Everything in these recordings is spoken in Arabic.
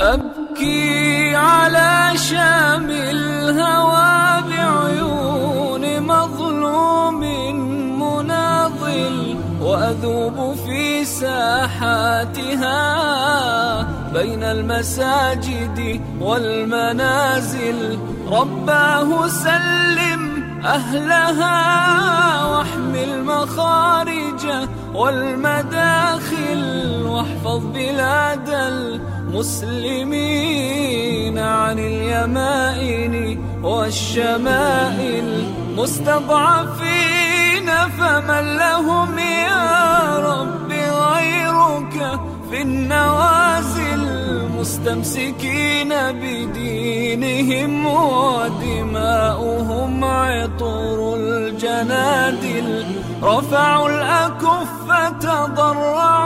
أبكي على شام الهوى بعيون مظلوم مناضل وأذوب في ساحاتها بين المساجد والمنازل. رباه سلم أهلها واحمي المخارج والمداخل واحفظ بلاد المسلمين عن اليمائن والشمائل مستضعفين فمن لهم يا رب غيرك في النوازل مستمسكين بدينهم ودماؤهم عطر الجنادل رفعوا الأكف تضرعوا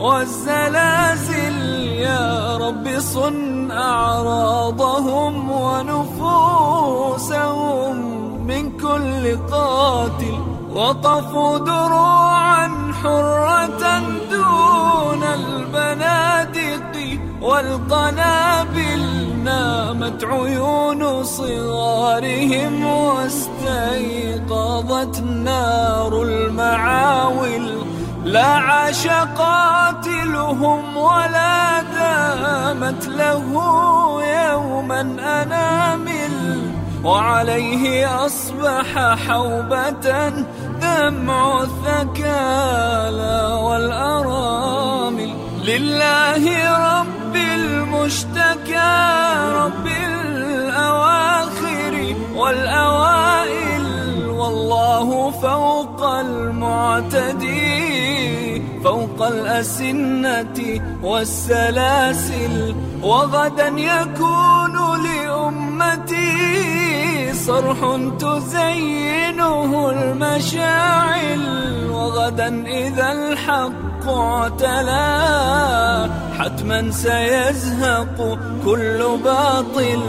والزلازل يا رب صن أعراضهم ونفوسهم من كل قاتل وطفوا دروعا حرة دون البنادق والقنابل نامت عيون صغارهم واستيقظت نار المعاول لا عاش قاتلهم ولا دامت له يوما أنامل وعليه أصبح حوبة دمع الثكالى والأرامل. لله رب المشتكى رب الأواخر والأوائل والله فوق المعتدي فوق الأسنة والسلاسل وغدا يكون لأمتي صرح تزينه المشاعل وغدا إذا الحق اعتلى حتما سيزهق كل باطل.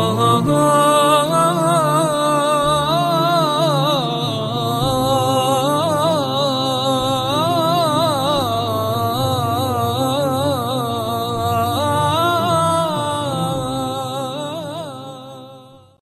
Oh, oh, oh.